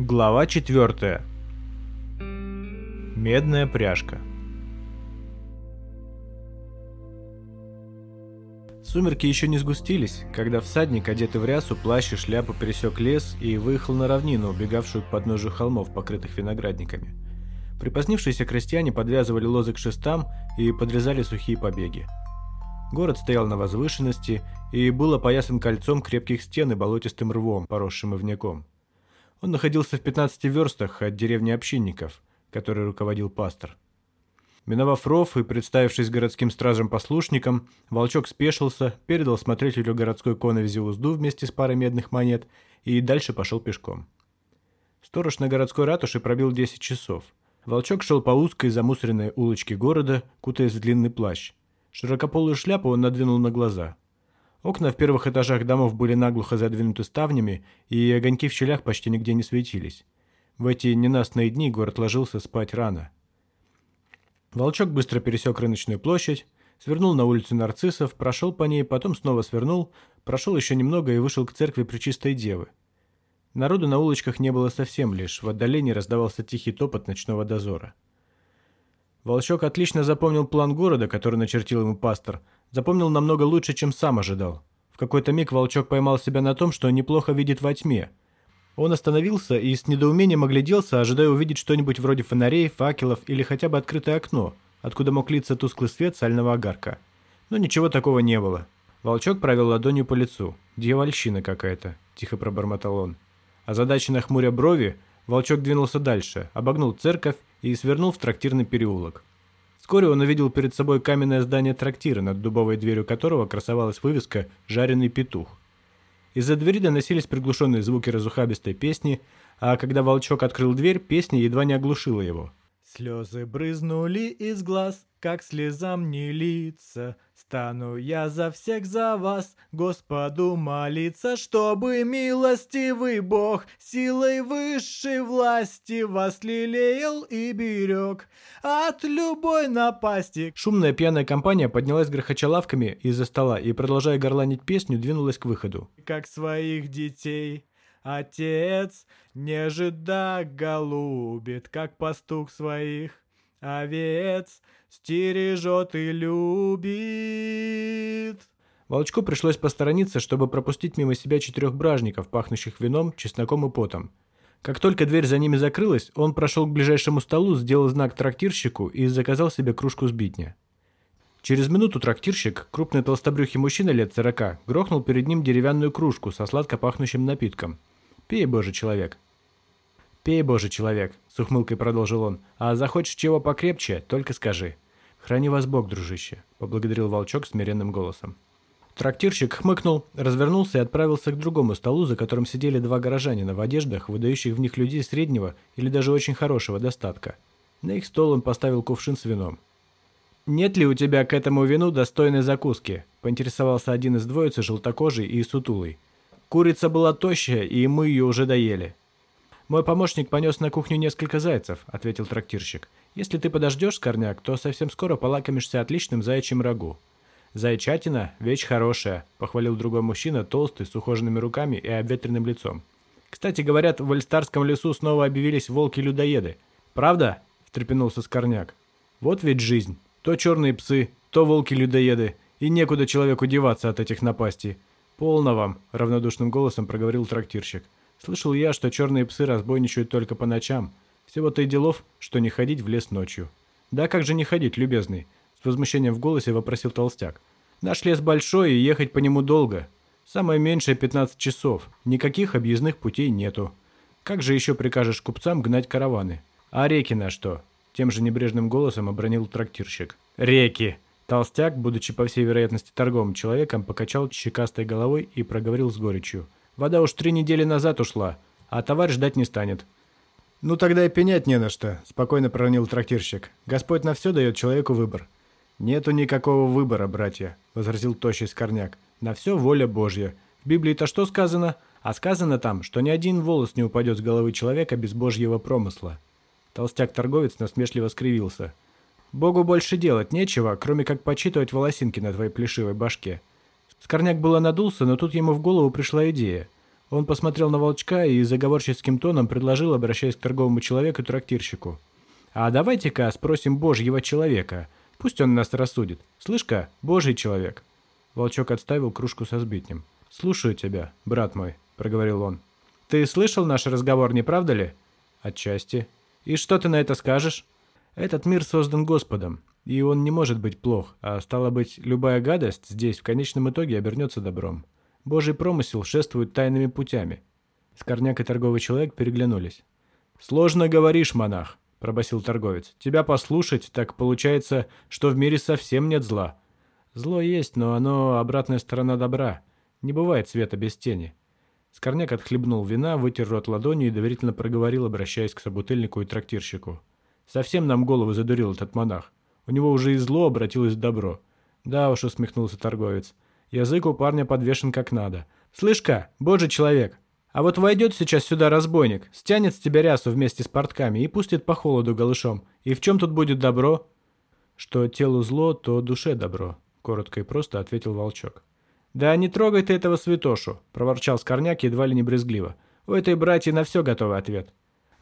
Глава 4. Медная пряжка. Сумерки еще не сгустились, когда всадник, одетый в рясу, плащ и шляпу, пересек лес и выехал на равнину, убегавшую к подножию холмов, покрытых виноградниками. Припозднившиеся крестьяне подвязывали лозы к шестам и подрезали сухие побеги. Город стоял на возвышенности и был опоясан кольцом крепких стен и болотистым рвом, поросшим ивняком. Он находился в 15 верстах от деревни общинников, которой руководил пастор. Миновав ров и представившись городским стражем-послушником, Волчок спешился, передал смотрителю городской коновизи узду вместе с парой медных монет и дальше пошел пешком. Сторож на городской ратуше пробил 10 часов. Волчок шел по узкой замусоренной улочке города, кутаясь в длинный плащ. Широкополую шляпу он надвинул на глаза. Окна в первых этажах домов были наглухо задвинуты ставнями, и огоньки в щелях почти нигде не светились. В эти ненастные дни город ложился спать рано. Волчок быстро пересек рыночную площадь, свернул на улицу нарциссов, прошел по ней, потом снова свернул, прошел еще немного и вышел к церкви Пречистой Девы. Народу на улочках не было совсем лишь, в отдалении раздавался тихий топот ночного дозора. Волчок отлично запомнил план города, который начертил ему пастор. Запомнил намного лучше, чем сам ожидал. В какой-то миг Волчок поймал себя на том, что неплохо видит во тьме. Он остановился и с недоумением огляделся, ожидая увидеть что-нибудь вроде фонарей, факелов или хотя бы открытое окно, откуда мог литься тусклый свет сального огарка. Но ничего такого не было. Волчок провел ладонью по лицу. «Дьявольщина какая-то», – тихо пробормотал он. Озадаченно хмуря брови, Волчок двинулся дальше, обогнул церковь и свернул в трактирный переулок. Вскоре он увидел перед собой каменное здание трактира, над дубовой дверью которого красовалась вывеска «Жареный петух». Из-за двери доносились приглушенные звуки разухабистой песни, а когда волчок открыл дверь, песня едва не оглушила его. Слезы брызнули из глаз, как слезам не литься. Стану я за всех за вас, Господу молиться, чтобы милостивый Бог силой высшей власти вас лелеял и берег от любой напасти. Шумная пьяная компания поднялась грохоча лавками из-за стола и, продолжая горланить песню, двинулась к выходу. Как своих детей Отец нежеда голубит, как пастух своих овец стережет и любит. Волчку пришлось посторониться, чтобы пропустить мимо себя четырех бражников, пахнущих вином, чесноком и потом. Как только дверь за ними закрылась, он прошел к ближайшему столу, сделал знак трактирщику и заказал себе кружку сбитня. Через минуту трактирщик, крупный толстобрюхий мужчина лет сорока, грохнул перед ним деревянную кружку со сладко пахнущим напитком. «Пей, божий человек». «Пей, божий человек», — с ухмылкой продолжил он. «А захочешь чего покрепче, только скажи». «Храни вас Бог, дружище», — поблагодарил волчок смиренным голосом. Трактирщик хмыкнул, развернулся и отправился к другому столу, за которым сидели два горожанина в одеждах, выдающих в них людей среднего или даже очень хорошего достатка. На их стол он поставил кувшин с вином. «Нет ли у тебя к этому вину достойной закуски?» – поинтересовался один из двоицы, желтокожий и сутулый. «Курица была тощая, и мы ее уже доели». «Мой помощник понес на кухню несколько зайцев», – ответил трактирщик. «Если ты подождешь, Скорняк, то совсем скоро полакомишься отличным заячьим рагу». «Зайчатина – вещь хорошая», – похвалил другой мужчина, толстый, с ухоженными руками и обветренным лицом. «Кстати, говорят, в Альстарском лесу снова объявились волки-людоеды. Правда?» – встрепенулся Скорняк. «Вот ведь жизнь». То черные псы, то волки-людоеды, и некуда человеку деваться от этих напастей. «Полно вам», — равнодушным голосом проговорил трактирщик. «Слышал я, что черные псы разбойничают только по ночам. Всего-то и делов, что не ходить в лес ночью». «Да как же не ходить, любезный?» — с возмущением в голосе вопросил толстяк. «Наш лес большой, и ехать по нему долго. Самое меньшее 15 часов. Никаких объездных путей нету. Как же еще прикажешь купцам гнать караваны? А реки на что? Тем же небрежным голосом обронил трактирщик. «Реки!» Толстяк, будучи по всей вероятности торговым человеком, покачал щекастой головой и проговорил с горечью. «Вода уж три недели назад ушла, а товар ждать не станет». «Ну тогда и пенять не на что», – спокойно проронил трактирщик. «Господь на все дает человеку выбор». «Нету никакого выбора, братья», – возразил тощий скорняк. «На все воля Божья. В Библии-то что сказано? А сказано там, что ни один волос не упадет с головы человека без Божьего промысла. Толстяк-торговец насмешливо скривился. «Богу больше делать нечего, кроме как почитывать волосинки на твоей плешивой башке». Скорняк было надулся, но тут ему в голову пришла идея. Он посмотрел на волчка и заговорческим тоном предложил, обращаясь к торговому человеку-трактирщику. «А давайте-ка спросим божьего человека. Пусть он нас рассудит. Слышь-ка, божий человек». Волчок отставил кружку со сбитнем. «Слушаю тебя, брат мой», — проговорил он. «Ты слышал наш разговор, не правда ли?» «Отчасти». «И что ты на это скажешь?» «Этот мир создан Господом, и он не может быть плох, а стало быть, любая гадость здесь в конечном итоге обернется добром. Божий промысел шествует тайными путями». Скорняк и торговый человек переглянулись. «Сложно говоришь, монах», — пробасил торговец. «Тебя послушать, так получается, что в мире совсем нет зла». «Зло есть, но оно обратная сторона добра. Не бывает света без тени». Скорняк отхлебнул вина, вытер рот ладонью и доверительно проговорил, обращаясь к собутыльнику и трактирщику. «Совсем нам голову задурил этот монах. У него уже и зло обратилось в добро». «Да уж», — усмехнулся торговец. «Язык у парня подвешен как надо. Слышь-ка, божий человек, а вот войдет сейчас сюда разбойник, стянет с тебя рясу вместе с портками и пустит по холоду голышом. И в чем тут будет добро?» «Что телу зло, то душе добро», — коротко и просто ответил волчок. «Да не трогай ты этого святошу», — проворчал Скорняк едва ли не брезгливо. «У этой братьи на все готовый ответ».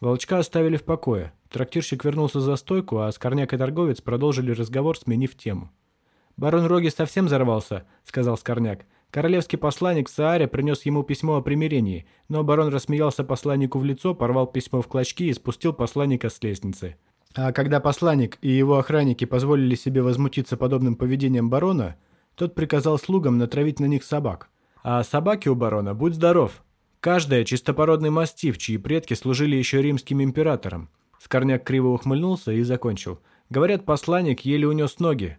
Волчка оставили в покое. Трактирщик вернулся за стойку, а Скорняк и торговец продолжили разговор, сменив тему. «Барон Роги совсем взорвался», — сказал Скорняк. Королевский посланник Сааре принес ему письмо о примирении, но барон рассмеялся посланнику в лицо, порвал письмо в клочки и спустил посланника с лестницы. А когда посланник и его охранники позволили себе возмутиться подобным поведением барона, тот приказал слугам натравить на них собак. А собаки у барона, будь здоров. Каждая чистопородный мастиф, чьи предки служили еще римским императором. Скорняк криво ухмыльнулся и закончил. Говорят, посланник еле унес ноги.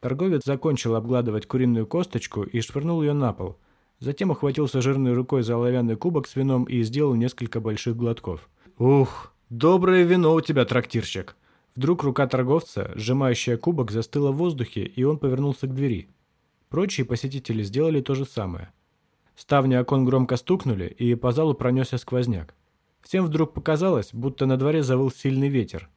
Торговец закончил обгладывать куриную косточку и швырнул ее на пол. Затем ухватился жирной рукой за оловянный кубок с вином и сделал несколько больших глотков. «Ух, доброе вино у тебя, трактирщик!» Вдруг рука торговца, сжимающая кубок, застыла в воздухе, и он повернулся к двери. Прочие посетители сделали то же самое. Ставни окон громко стукнули, и по залу пронесся сквозняк. Всем вдруг показалось, будто на дворе завыл сильный ветер.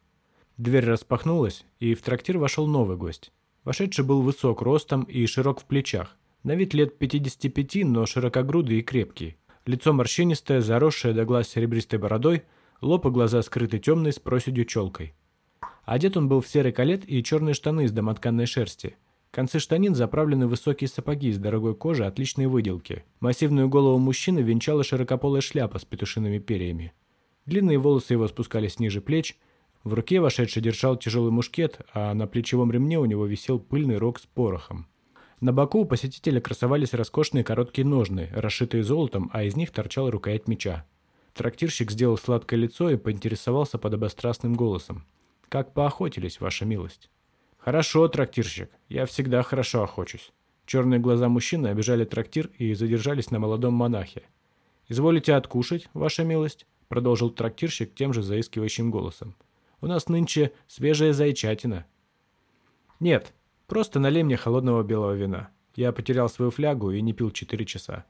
Дверь распахнулась, и в трактир вошел новый гость. Вошедший был высок ростом и широк в плечах. На вид лет 55, но широкогрудый и крепкий. Лицо морщинистое, заросшее до глаз серебристой бородой, лоб и глаза скрыты темной с проседью челкой. Одет он был в серый калет и черные штаны из домотканной шерсти – Концы штанин заправлены в высокие сапоги из дорогой кожи отличной выделки. Массивную голову мужчины венчала широкополая шляпа с петушиными перьями. Длинные волосы его спускались ниже плеч. В руке вошедший держал тяжелый мушкет, а на плечевом ремне у него висел пыльный рог с порохом. На боку у посетителя красовались роскошные короткие ножны, расшитые золотом, а из них торчала рукоять меча. Трактирщик сделал сладкое лицо и поинтересовался подобострастным голосом. «Как поохотились, ваша милость?» «Хорошо, трактирщик. Я всегда хорошо охочусь». Черные глаза мужчины обижали трактир и задержались на молодом монахе. «Изволите откушать, ваша милость?» — продолжил трактирщик тем же заискивающим голосом. «У нас нынче свежая зайчатина». «Нет, просто налей мне холодного белого вина. Я потерял свою флягу и не пил четыре часа».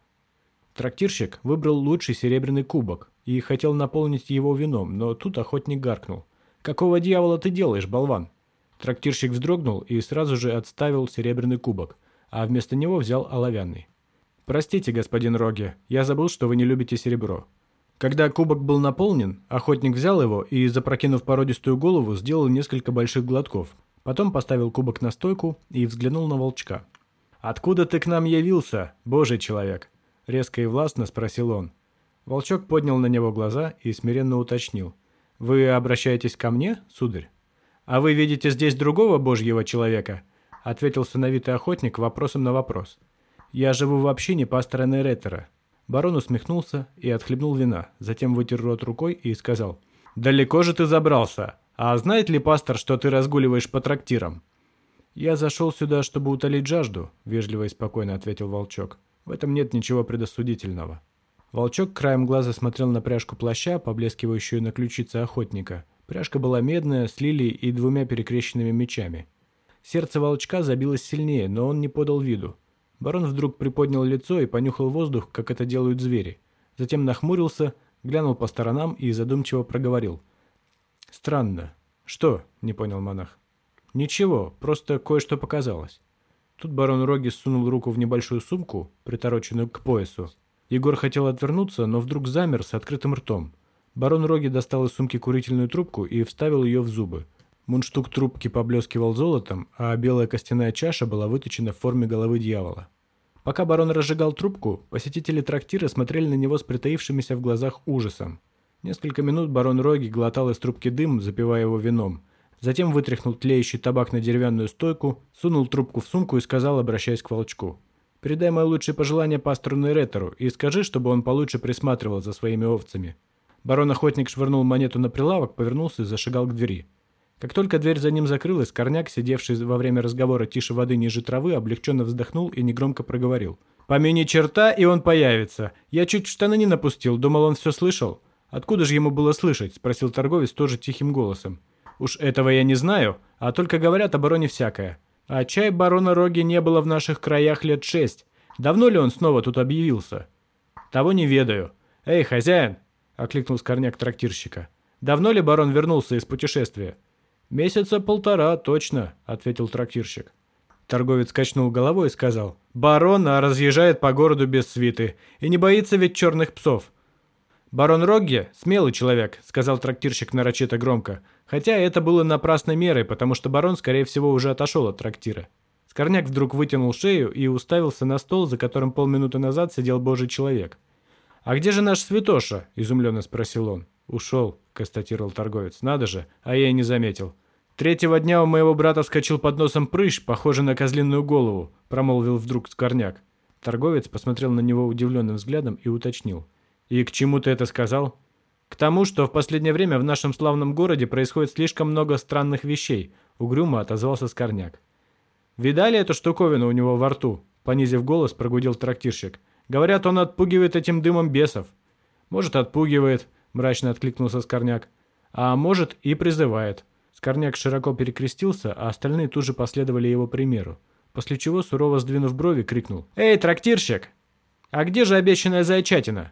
Трактирщик выбрал лучший серебряный кубок и хотел наполнить его вином, но тут охотник гаркнул. «Какого дьявола ты делаешь, болван?» Трактирщик вздрогнул и сразу же отставил серебряный кубок, а вместо него взял оловянный. «Простите, господин Роги, я забыл, что вы не любите серебро». Когда кубок был наполнен, охотник взял его и, запрокинув породистую голову, сделал несколько больших глотков. Потом поставил кубок на стойку и взглянул на волчка. «Откуда ты к нам явился, божий человек?» — резко и властно спросил он. Волчок поднял на него глаза и смиренно уточнил. «Вы обращаетесь ко мне, сударь?» «А вы видите здесь другого божьего человека?» — ответил сыновитый охотник вопросом на вопрос. «Я живу в общине пастора Нереттера». Барон усмехнулся и отхлебнул вина, затем вытер рот рукой и сказал. «Далеко же ты забрался? А знает ли пастор, что ты разгуливаешь по трактирам?» «Я зашел сюда, чтобы утолить жажду», — вежливо и спокойно ответил Волчок. «В этом нет ничего предосудительного». Волчок краем глаза смотрел на пряжку плаща, поблескивающую на ключице охотника — Пряжка была медная, с лилией и двумя перекрещенными мечами. Сердце волчка забилось сильнее, но он не подал виду. Барон вдруг приподнял лицо и понюхал воздух, как это делают звери. Затем нахмурился, глянул по сторонам и задумчиво проговорил. «Странно». «Что?» – не понял монах. «Ничего, просто кое-что показалось». Тут барон Роги сунул руку в небольшую сумку, притороченную к поясу. Егор хотел отвернуться, но вдруг замер с открытым ртом. Барон Роги достал из сумки курительную трубку и вставил ее в зубы. Мундштук трубки поблескивал золотом, а белая костяная чаша была выточена в форме головы дьявола. Пока барон разжигал трубку, посетители трактира смотрели на него с притаившимися в глазах ужасом. Несколько минут барон Роги глотал из трубки дым, запивая его вином. Затем вытряхнул тлеющий табак на деревянную стойку, сунул трубку в сумку и сказал, обращаясь к волчку. «Передай мои лучшие пожелания пастору Нейретеру и скажи, чтобы он получше присматривал за своими овцами». Барон-охотник швырнул монету на прилавок, повернулся и зашагал к двери. Как только дверь за ним закрылась, Корняк, сидевший во время разговора тише воды ниже травы, облегченно вздохнул и негромко проговорил. «Помяни черта, и он появится. Я чуть штаны не напустил, думал, он все слышал». «Откуда же ему было слышать?» – спросил торговец тоже тихим голосом. «Уж этого я не знаю, а только говорят о бароне всякое. А чай барона Роги не было в наших краях лет шесть. Давно ли он снова тут объявился?» «Того не ведаю. Эй, хозяин!» – окликнул скорняк трактирщика. «Давно ли барон вернулся из путешествия?» «Месяца полтора, точно», — ответил трактирщик. Торговец качнул головой и сказал, «Барон а разъезжает по городу без свиты и не боится ведь черных псов». «Барон Рогге – смелый человек», – сказал трактирщик нарочито громко, хотя это было напрасной мерой, потому что барон, скорее всего, уже отошел от трактира. Скорняк вдруг вытянул шею и уставился на стол, за которым полминуты назад сидел божий человек. «А где же наш святоша?» – изумленно спросил он. «Ушел», — констатировал торговец. «Надо же, а я и не заметил». «Третьего дня у моего брата вскочил под носом прыщ, похожий на козлиную голову», — промолвил вдруг Скорняк. Торговец посмотрел на него удивленным взглядом и уточнил. «И к чему ты это сказал?» «К тому, что в последнее время в нашем славном городе происходит слишком много странных вещей», — угрюмо отозвался Скорняк. «Видали эту штуковину у него во рту?» — понизив голос, прогудел трактирщик. «Говорят, он отпугивает этим дымом бесов». «Может, отпугивает», мрачно откликнулся Скорняк. А может и призывает. Скорняк широко перекрестился, а остальные тут же последовали его примеру. После чего, сурово сдвинув брови, крикнул. «Эй, трактирщик! А где же обещанная зайчатина?»